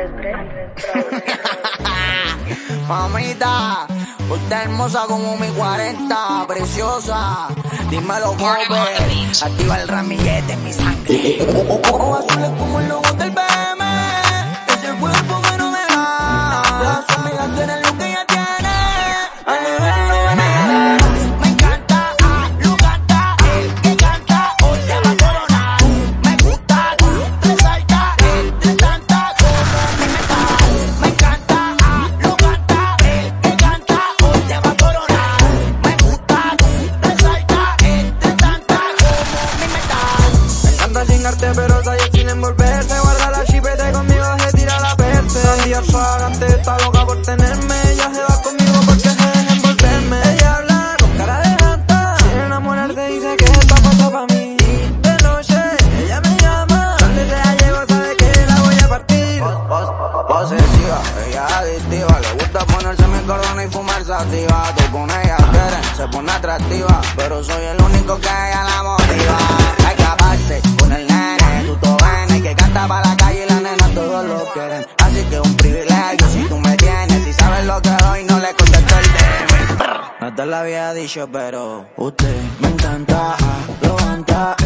Mamita, usted hermosa como mi 40, preciosa. Dímelo, joven. Activa el ramillete en mi sangre. Ojos azules como el logo chingarte, pero soy sin envolverse. Guarda la chipete conmigo, se tira la peste. Y el fragante está loca por tenerme. Ella se va conmigo porque se deja envolverme. Ella habla con cara de janta. Sin enamorarse, dice que está puesta pa' mí. Y de noche, ella me llama. Donde sea llego, sabe que la voy a partir. Pos- pos- Posesiva, ella adictiva, le gusta ponerse mi cordón y fumar sativa. Tú con ella quieres, se pone atractiva, pero soy el único que ella la motiva. Así que un privilegio si tú me tienes, si sabes lo que doy, no le contesto el DM. No te lo había dicho, pero usted me encanta, lo canta,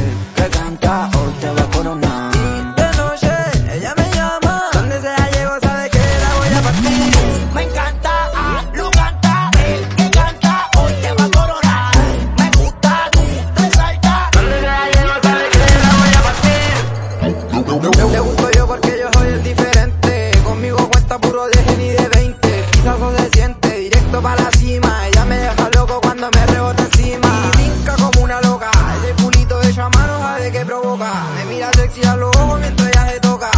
sexy a los ojos mientras ella se toca.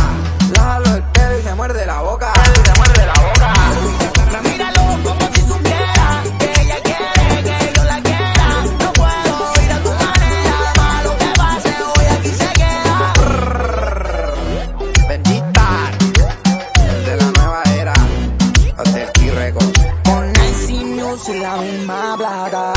La jalo el pelo y se muerde la boca. Y se muerde la boca. Pero míralo como si supiera que ella quiere que yo la quiera. No puedo ir a tu manera, más lo que pase hoy aquí se queda. Bendita de la nueva era, Hotel T-Record. Con Nancy Music la misma plata.